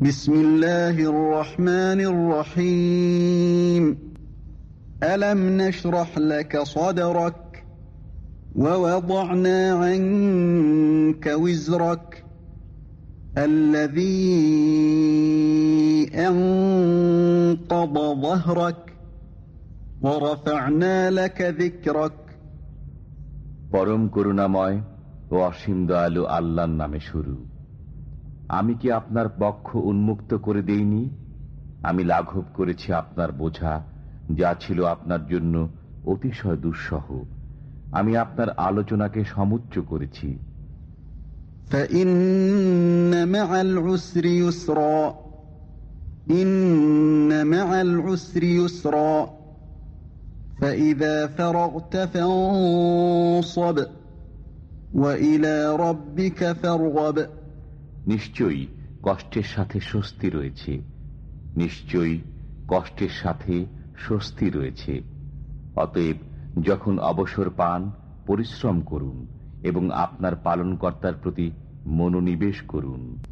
بسم الله الرحمن الرحيم ألم نشرح لك صدرك ووضعنا عنك وزرك الذي أنقض ظهرك ورفعنا لك ذكرك পরম করুণাময় ও অসীম দয়ালু আল্লাহর নামে শুরু আমি কি আপনার পক্ষ উন্মুক্ত করে দেইনি? আমি লাঘব করেছি আপনার বোঝা, যা ছিল আপনার জন্য অতিশয় দুঃসহ। আমি আপনার আলোচনাকে সমুচ্চ করেছি। ফরগব। নিশ্চয়ই কষ্টের সাথে স্বস্তি রয়েছে। নিশ্চয়ই কষ্টের সাথে স্বস্তি রয়েছে। অতএব যখন অবসর পান, পরিশ্রম করুন এবং আপনার পালনকর্তার প্রতি মনোনিবেশ করুন।